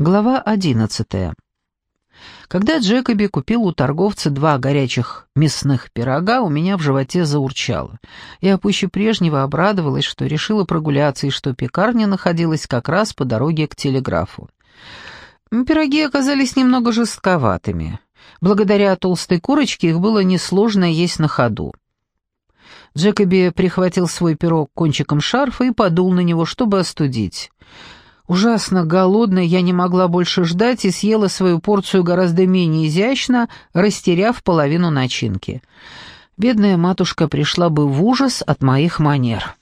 Глава одиннадцатая. Когда Джекоби купил у торговца два горячих мясных пирога, у меня в животе заурчало. Я пуще прежнего обрадовалась, что решила прогуляться и что пекарня находилась как раз по дороге к телеграфу. Пироги оказались немного жестковатыми. Благодаря толстой курочке их было несложно есть на ходу. Джекоби прихватил свой пирог кончиком шарфа и подул на него, чтобы остудить. Ужасно голодная, я не могла больше ждать и съела свою порцию гораздо менее изящно, растеряв половину начинки. Бедная матушка пришла бы в ужас от моих манер.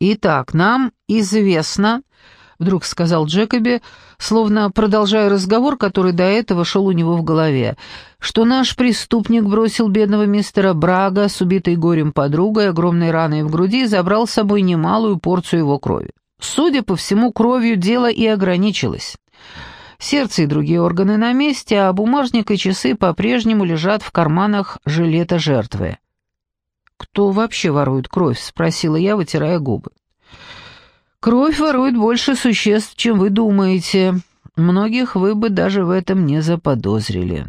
«Итак, нам известно», — вдруг сказал Джекоби, словно продолжая разговор, который до этого шел у него в голове, что наш преступник бросил бедного мистера Брага с убитой горем подругой, огромной раной в груди и забрал с собой немалую порцию его крови. Судя по всему, кровью дело и ограничилось. Сердце и другие органы на месте, а бумажник и часы по-прежнему лежат в карманах жилета жертвы. «Кто вообще ворует кровь?» — спросила я, вытирая губы. «Кровь ворует больше существ, чем вы думаете. Многих вы бы даже в этом не заподозрили.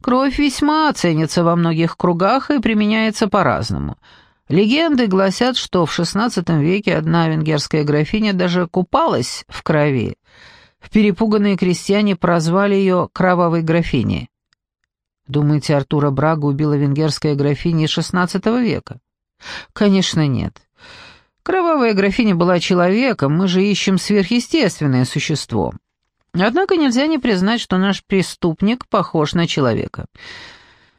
Кровь весьма ценится во многих кругах и применяется по-разному». Легенды гласят, что в XVI веке одна венгерская графиня даже купалась в крови. Перепуганные крестьяне прозвали ее «кровавой графиней». Думаете, Артура Брага убила венгерская графиня из XVI века? Конечно, нет. Кровавая графиня была человеком, мы же ищем сверхъестественное существо. Однако нельзя не признать, что наш преступник похож на человека.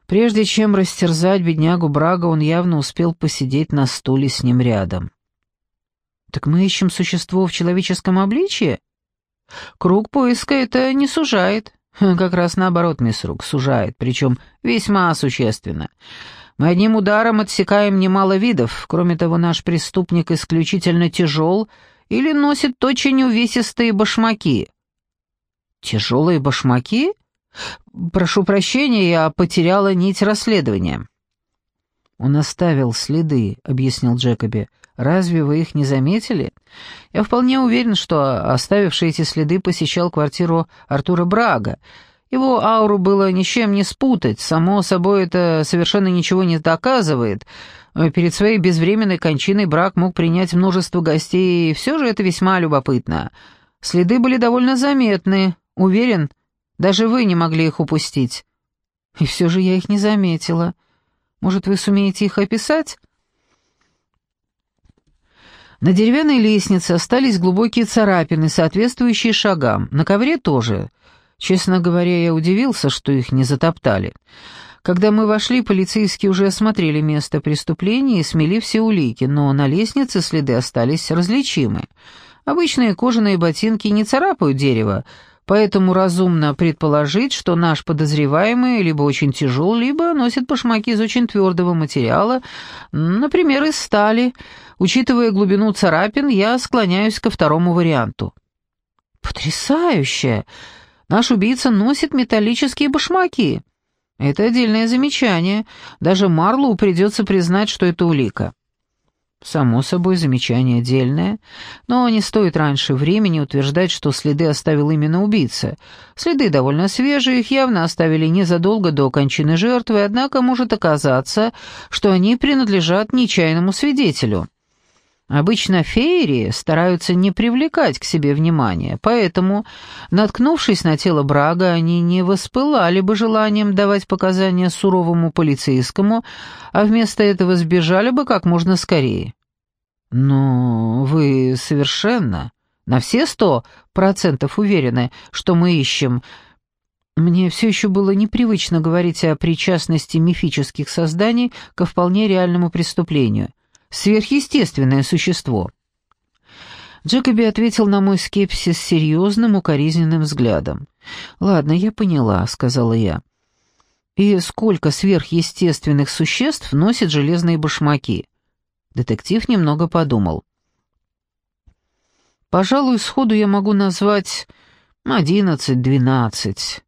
Прежде чем растерзать беднягу Брага, он явно успел посидеть на стуле с ним рядом. «Так мы ищем существо в человеческом обличье?» «Круг поиска это не сужает». «Как раз наоборот, мисс Рук, сужает, причем весьма существенно. Мы одним ударом отсекаем немало видов. Кроме того, наш преступник исключительно тяжел или носит очень увесистые башмаки». «Тяжелые башмаки?» «Прошу прощения, я потеряла нить расследования». «Он оставил следы», — объяснил Джекоби. «Разве вы их не заметили? Я вполне уверен, что оставивший эти следы посещал квартиру Артура Брага. Его ауру было ничем не спутать, само собой это совершенно ничего не доказывает. Перед своей безвременной кончиной Браг мог принять множество гостей, и все же это весьма любопытно. Следы были довольно заметны. Уверен, даже вы не могли их упустить. И все же я их не заметила. Может, вы сумеете их описать?» На деревянной лестнице остались глубокие царапины, соответствующие шагам. На ковре тоже. Честно говоря, я удивился, что их не затоптали. Когда мы вошли, полицейские уже осмотрели место преступления и смели все улики, но на лестнице следы остались различимы. Обычные кожаные ботинки не царапают дерево, Поэтому разумно предположить, что наш подозреваемый либо очень тяжел, либо носит башмаки из очень твердого материала, например, из стали. Учитывая глубину царапин, я склоняюсь ко второму варианту. «Потрясающе! Наш убийца носит металлические башмаки!» Это отдельное замечание. Даже Марлоу придется признать, что это улика. Само собой, замечание отдельное, но не стоит раньше времени утверждать, что следы оставил именно убийца. Следы довольно свежие, их явно оставили незадолго до кончины жертвы, однако может оказаться, что они принадлежат нечаянному свидетелю. Обычно феерии стараются не привлекать к себе внимания, поэтому, наткнувшись на тело Брага, они не воспылали бы желанием давать показания суровому полицейскому, а вместо этого сбежали бы как можно скорее. «Но вы совершенно, на все сто процентов уверены, что мы ищем...» Мне все еще было непривычно говорить о причастности мифических созданий ко вполне реальному преступлению. Сверхъестественное существо. Джекоби ответил на мой скепсис серьезным, укоризненным взглядом. «Ладно, я поняла», — сказала я. «И сколько сверхъестественных существ носят железные башмаки?» Детектив немного подумал. «Пожалуй, сходу я могу назвать одиннадцать-двенадцать.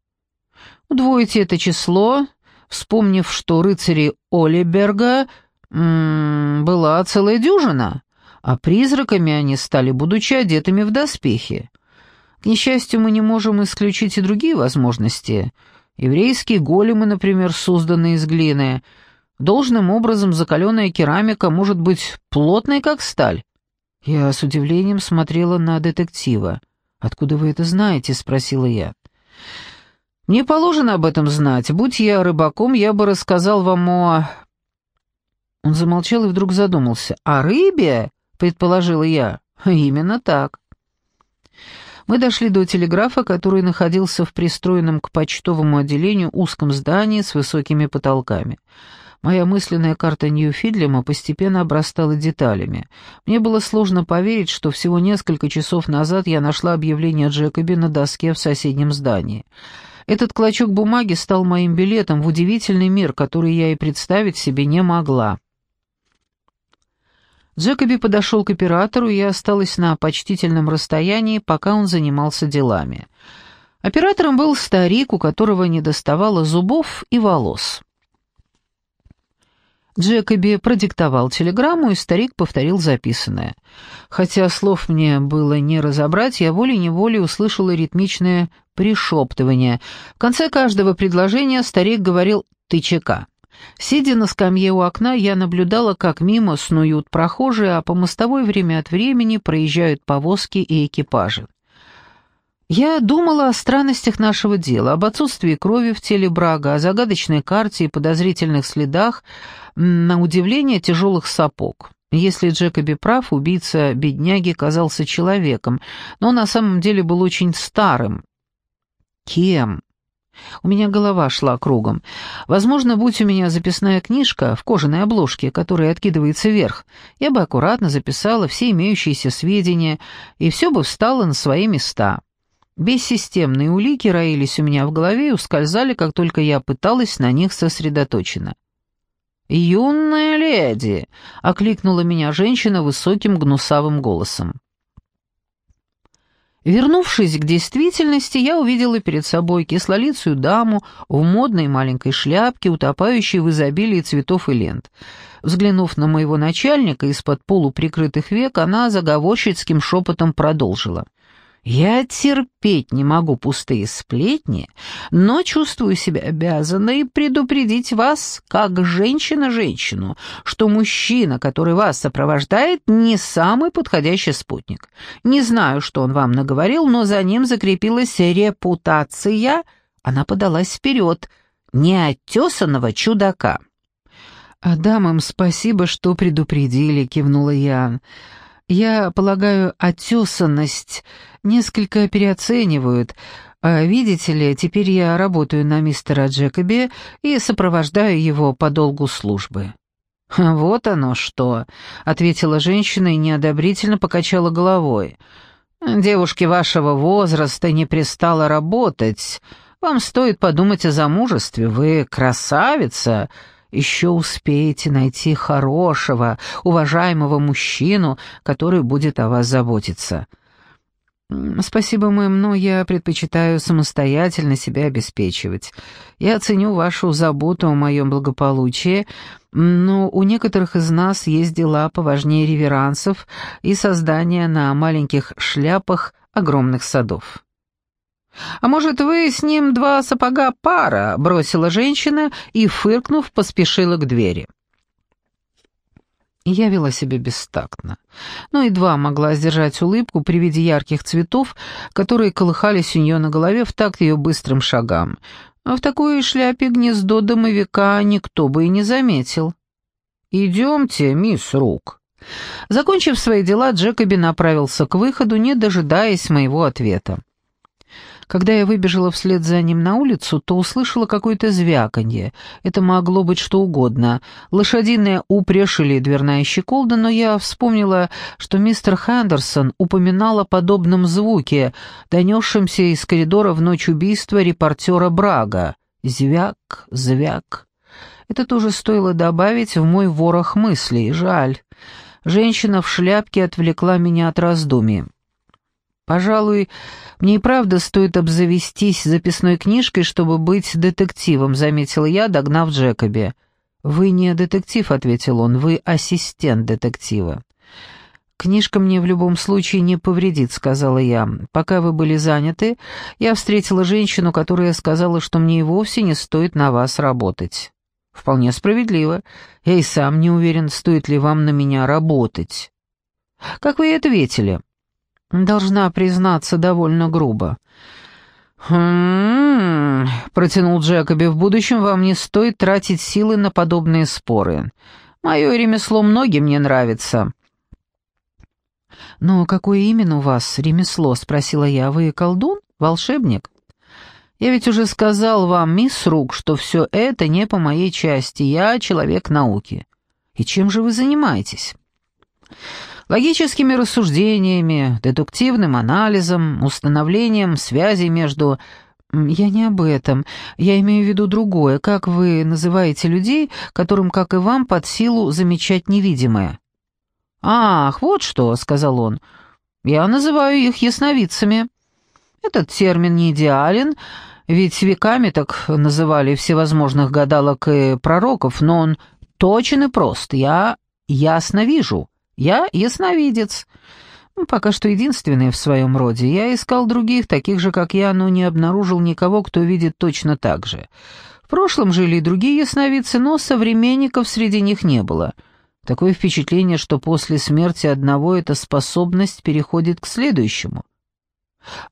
Удвойте это число, вспомнив, что рыцари Олиберга была целая дюжина, а призраками они стали, будучи одетыми в доспехи. К несчастью, мы не можем исключить и другие возможности. Еврейские големы, например, созданы из глины. Должным образом закаленная керамика может быть плотной, как сталь. Я с удивлением смотрела на детектива. «Откуда вы это знаете?» — спросила я. «Мне положено об этом знать. Будь я рыбаком, я бы рассказал вам о...» Он замолчал и вдруг задумался. «О рыбе?» — предположила я. «Именно так». Мы дошли до телеграфа, который находился в пристроенном к почтовому отделению узком здании с высокими потолками. Моя мысленная карта Ньюфидлема постепенно обрастала деталями. Мне было сложно поверить, что всего несколько часов назад я нашла объявление Джекоби на доске в соседнем здании. Этот клочок бумаги стал моим билетом в удивительный мир, который я и представить себе не могла. Джекоби подошел к оператору, и я осталась на почтительном расстоянии, пока он занимался делами. Оператором был старик, у которого не доставало зубов и волос. Джекоби продиктовал телеграмму, и старик повторил записанное. Хотя слов мне было не разобрать, я волей-неволей услышала ритмичное пришептывание. В конце каждого предложения старик говорил «тычека». Сидя на скамье у окна, я наблюдала, как мимо снуют прохожие, а по мостовой время от времени проезжают повозки и экипажи. Я думала о странностях нашего дела, об отсутствии крови в теле Брага, о загадочной карте и подозрительных следах, на удивление тяжелых сапог. Если Джекоби прав, убийца бедняги казался человеком, но на самом деле был очень старым. Кем? У меня голова шла кругом. Возможно, будь у меня записная книжка в кожаной обложке, которая откидывается вверх, я бы аккуратно записала все имеющиеся сведения, и все бы встало на свои места. Бессистемные улики роились у меня в голове и ускользали, как только я пыталась на них сосредоточенно. «Юная леди!» — окликнула меня женщина высоким гнусавым голосом. Вернувшись к действительности, я увидела перед собой кислолицую даму в модной маленькой шляпке, утопающей в изобилии цветов и лент. Взглянув на моего начальника из-под полуприкрытых век, она заговорщицким шепотом продолжила — я терпеть не могу пустые сплетни, но чувствую себя обязанной предупредить вас, как женщина женщину, что мужчина, который вас сопровождает, не самый подходящий спутник. Не знаю, что он вам наговорил, но за ним закрепилась репутация, она подалась вперед, неотесанного чудака. «А дамам спасибо, что предупредили», — кивнула я. Я полагаю, отесанность несколько переоценивают. А видите ли, теперь я работаю на мистера Джекоби и сопровождаю его по долгу службы». «Вот оно что», — ответила женщина и неодобрительно покачала головой. «Девушке вашего возраста не пристало работать. Вам стоит подумать о замужестве. Вы красавица, еще успеете найти хорошего, уважаемого мужчину, который будет о вас заботиться. Спасибо, мэм, но я предпочитаю самостоятельно себя обеспечивать. Я ценю вашу заботу о моем благополучии, но у некоторых из нас есть дела поважнее реверансов и создания на маленьких шляпах огромных садов. «А может, вы с ним два сапога пара?» — бросила женщина и, фыркнув, поспешила к двери. Я вела себя бестактно, но едва могла сдержать улыбку при виде ярких цветов, которые колыхались у нее на голове в такт ее быстрым шагам. А в такой шляпе гнездо домовика никто бы и не заметил. «Идемте, мисс Рук». Закончив свои дела, Джекоби направился к выходу, не дожидаясь моего ответа. Когда я выбежала вслед за ним на улицу, то услышала какое-то звяканье. Это могло быть что угодно. Лошадиная упряжь дверная щеколда, но я вспомнила, что мистер Хендерсон упоминал о подобном звуке, донесшемся из коридора в ночь убийства репортера Брага. Звяк, звяк. Это тоже стоило добавить в мой ворох мыслей. Жаль. Женщина в шляпке отвлекла меня от раздумий. Пожалуй, мне и правда стоит обзавестись записной книжкой, чтобы быть детективом, заметил я, догнав Джекоби. Вы не детектив, ответил он, вы ассистент детектива. «Книжка мне в любом случае не повредит», — сказала я. «Пока вы были заняты, я встретила женщину, которая сказала, что мне и вовсе не стоит на вас работать». «Вполне справедливо. Я и сам не уверен, стоит ли вам на меня работать». «Как вы ответили?» «Должна признаться, довольно грубо». «Хм...» — протянул Джекоби. «В будущем вам не стоит тратить силы на подобные споры. Мое ремесло многим не нравится». «Но какое именно у вас ремесло?» — спросила я. «Вы колдун? Волшебник?» «Я ведь уже сказал вам, мисс Рук, что все это не по моей части. Я человек науки». «И чем же вы занимаетесь?» «Логическими рассуждениями, дедуктивным анализом, установлением связей между...» «Я не об этом. Я имею в виду другое. Как вы называете людей, которым, как и вам, под силу замечать невидимое?» «Ах, вот что», — сказал он, — «я называю их ясновидцами. Этот термин не идеален, ведь веками так называли всевозможных гадалок и пророков, но он точен и прост. Я ясно вижу, я ясновидец». Ну, пока что единственный в своем роде. Я искал других, таких же, как я, но не обнаружил никого, кто видит точно так же. В прошлом жили и другие ясновидцы, но современников среди них не было — Такое впечатление, что после смерти одного эта способность переходит к следующему.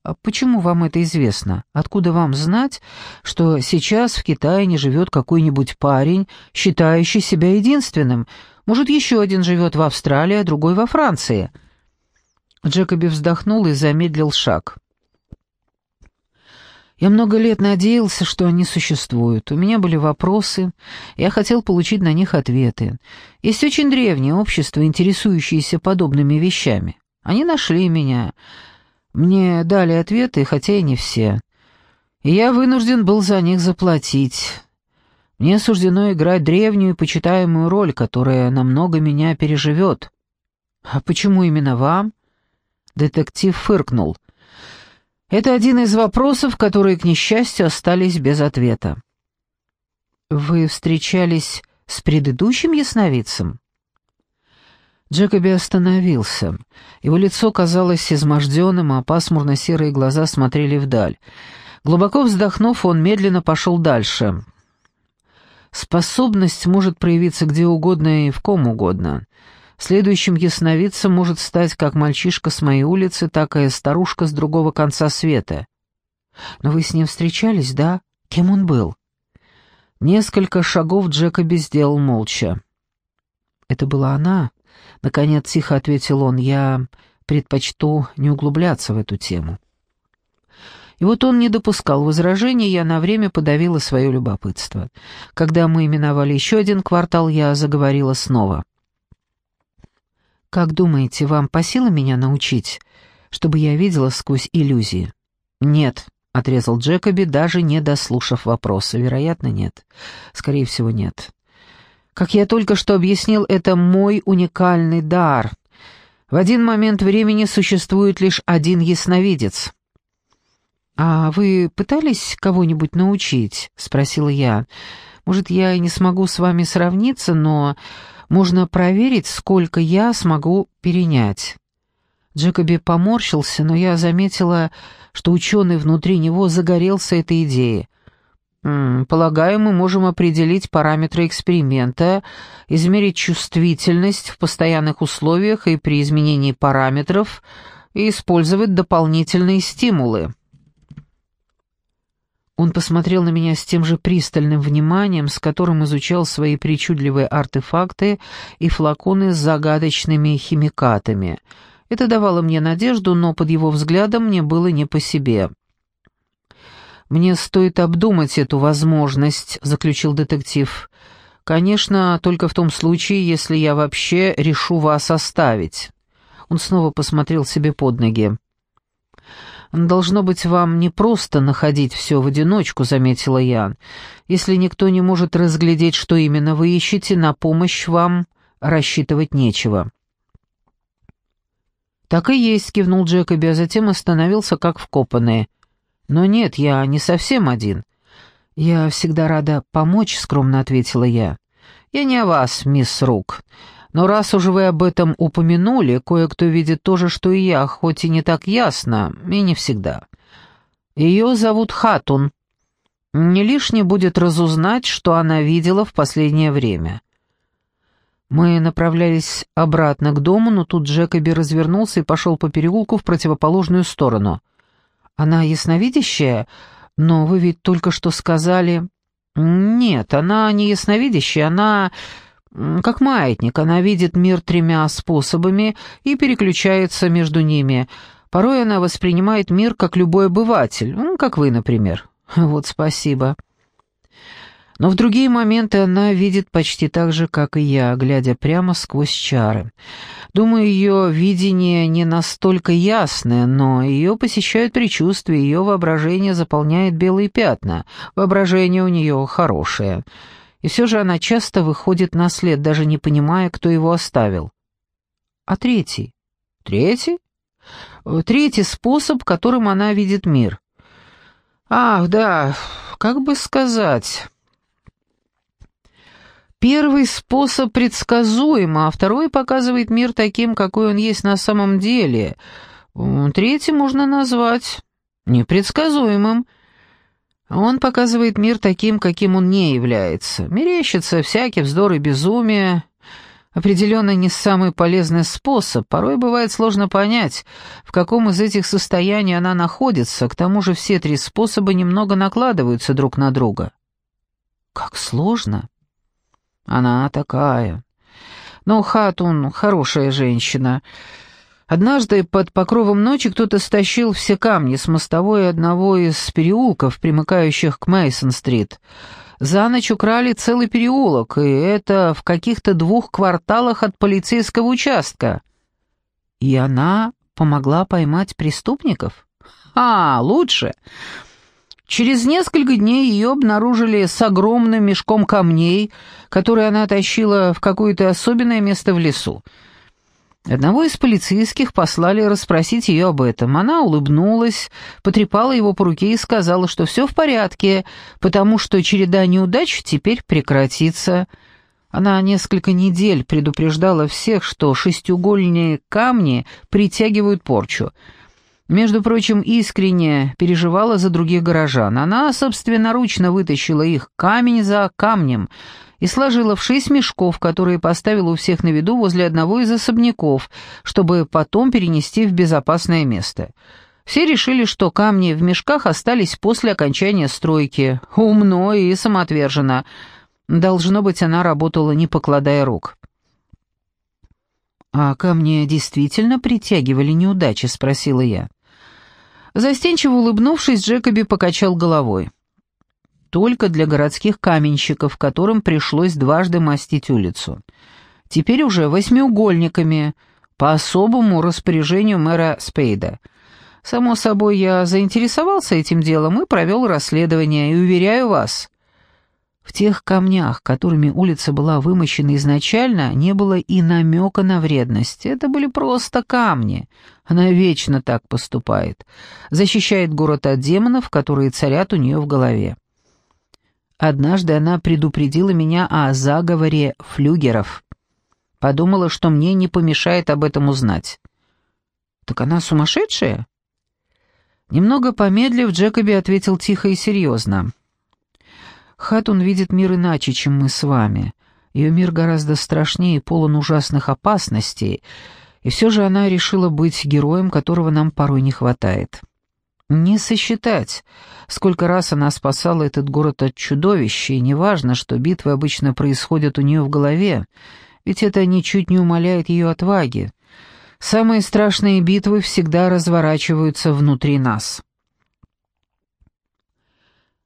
А почему вам это известно? Откуда вам знать, что сейчас в Китае не живет какой-нибудь парень, считающий себя единственным? Может, еще один живет в Австралии, а другой во Франции?» Джекоби вздохнул и замедлил шаг. Я много лет надеялся, что они существуют. У меня были вопросы, я хотел получить на них ответы. Есть очень древнее общество, интересующееся подобными вещами. Они нашли меня. Мне дали ответы, хотя и не все. И я вынужден был за них заплатить. Мне суждено играть древнюю и почитаемую роль, которая намного меня переживет. А почему именно вам? Детектив фыркнул. Это один из вопросов, которые, к несчастью, остались без ответа. «Вы встречались с предыдущим ясновидцем?» Джекоби остановился. Его лицо казалось изможденным, а пасмурно-серые глаза смотрели вдаль. Глубоко вздохнув, он медленно пошел дальше. «Способность может проявиться где угодно и в ком угодно. Следующим ясновидцем может стать как мальчишка с моей улицы, так и старушка с другого конца света. Но вы с ним встречались, да? Кем он был? Несколько шагов Джекоби сделал молча. Это была она. Наконец тихо ответил он, я предпочту не углубляться в эту тему. И вот он не допускал возражений, я на время подавила свое любопытство. Когда мы именовали еще один квартал, я заговорила снова. «Как думаете, вам по силам меня научить, чтобы я видела сквозь иллюзии?» «Нет», — отрезал Джекоби, даже не дослушав вопроса. «Вероятно, нет. Скорее всего, нет. Как я только что объяснил, это мой уникальный дар. В один момент времени существует лишь один ясновидец». «А вы пытались кого-нибудь научить?» — спросила я. «Может, я и не смогу с вами сравниться, но можно проверить, сколько я смогу перенять. Джекоби поморщился, но я заметила, что ученый внутри него загорелся этой идеей. «Полагаю, мы можем определить параметры эксперимента, измерить чувствительность в постоянных условиях и при изменении параметров и использовать дополнительные стимулы». Он посмотрел на меня с тем же пристальным вниманием, с которым изучал свои причудливые артефакты и флаконы с загадочными химикатами. Это давало мне надежду, но под его взглядом мне было не по себе. «Мне стоит обдумать эту возможность», — заключил детектив. «Конечно, только в том случае, если я вообще решу вас оставить». Он снова посмотрел себе под ноги. «Должно быть, вам не просто находить все в одиночку», — заметила Ян. «Если никто не может разглядеть, что именно вы ищете, на помощь вам рассчитывать нечего». «Так и есть», — кивнул Джекоби, а затем остановился как вкопанный. «Но нет, я не совсем один». «Я всегда рада помочь», — скромно ответила я. «Я не о вас, мисс Рук. Но раз уже вы об этом упомянули, кое-кто видит то же, что и я, хоть и не так ясно, и не всегда. Ее зовут Хатун. Не лишне будет разузнать, что она видела в последнее время. Мы направлялись обратно к дому, но тут Джекоби развернулся и пошел по переулку в противоположную сторону. «Она ясновидящая? Но вы ведь только что сказали...» «Нет, она не ясновидящая, она как маятник. Она видит мир тремя способами и переключается между ними. Порой она воспринимает мир как любой обыватель, как вы, например». «Вот спасибо». Но в другие моменты она видит почти так же, как и я, глядя прямо сквозь чары. Думаю, ее видение не настолько ясное, но ее посещают предчувствия, ее воображение заполняет белые пятна. Воображение у нее хорошее. И все же она часто выходит на след, даже не понимая, кто его оставил. А третий? Третий? Третий способ, которым она видит мир. Ах, да, как бы сказать... Первый способ предсказуем, а второй показывает мир таким, какой он есть на самом деле. Третий можно назвать непредсказуемым. Он показывает мир таким, каким он не является. Мерещится всякий вздор и безумие. Определенно не самый полезный способ. Порой бывает сложно понять, в каком из этих состояний она находится. К тому же все три способа немного накладываются друг на друга. Как сложно. Она такая. Но Хатун хорошая женщина. Однажды под покровом ночи кто-то стащил все камни с мостовой одного из переулков, примыкающих к Мейсон-стрит. За ночь украли целый переулок, и это в каких-то двух кварталах от полицейского участка. И она помогла поймать преступников? А, лучше. Через несколько дней ее обнаружили с огромным мешком камней, который она тащила в какое-то особенное место в лесу. Одного из полицейских послали расспросить ее об этом. Она улыбнулась, потрепала его по руке и сказала, что все в порядке, потому что череда неудач теперь прекратится. Она несколько недель предупреждала всех, что шестиугольные камни притягивают порчу — между прочим, искренне переживала за других горожан. Она собственноручно вытащила их камень за камнем и сложила в шесть мешков, которые поставила у всех на виду возле одного из особняков, чтобы потом перенести в безопасное место. Все решили, что камни в мешках остались после окончания стройки. Умно и самоотверженно. Должно быть, она работала, не покладая рук. «А камни действительно притягивали неудачи?» — спросила я. Застенчиво улыбнувшись, Джекоби покачал головой. Только для городских каменщиков, которым пришлось дважды мастить улицу. Теперь уже восьмиугольниками, по особому распоряжению мэра Спейда. Само собой, я заинтересовался этим делом и провел расследование, и уверяю вас, в тех камнях, которыми улица была вымощена изначально, не было и намека на вредность. Это были просто камни. Она вечно так поступает. Защищает город от демонов, которые царят у нее в голове. Однажды она предупредила меня о заговоре флюгеров. Подумала, что мне не помешает об этом узнать. «Так она сумасшедшая?» Немного помедлив, Джекоби ответил тихо и серьезно. Хатун видит мир иначе, чем мы с вами. Ее мир гораздо страшнее и полон ужасных опасностей, и все же она решила быть героем, которого нам порой не хватает. Не сосчитать, сколько раз она спасала этот город от чудовища, и неважно, что битвы обычно происходят у нее в голове, ведь это ничуть не умаляет ее отваги. Самые страшные битвы всегда разворачиваются внутри нас.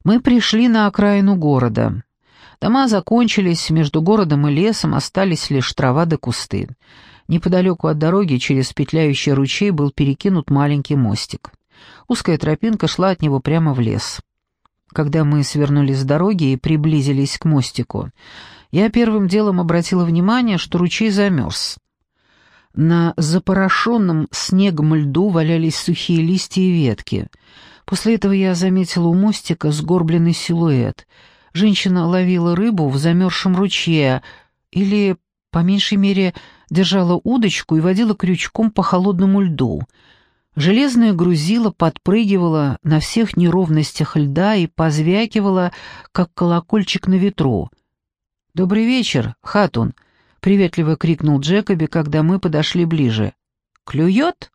Мы пришли на окраину города. Дома закончились, между городом и лесом остались лишь трава да кусты. Неподалеку от дороги через петляющий ручей был перекинут маленький мостик. Узкая тропинка шла от него прямо в лес. Когда мы свернули с дороги и приблизились к мостику, я первым делом обратила внимание, что ручей замерз. На запорошенном снегом льду валялись сухие листья и ветки — После этого я заметила у мостика сгорбленный силуэт. Женщина ловила рыбу в замерзшем ручье или по меньшей мере, держала удочку и водила крючком по холодному льду. Железное грузило подпрыгивало на всех неровностях льда и позвякивало, как колокольчик на ветру. «Добрый вечер, Хатун!» — приветливо крикнул Джекоби, когда мы подошли ближе. «Клюет?»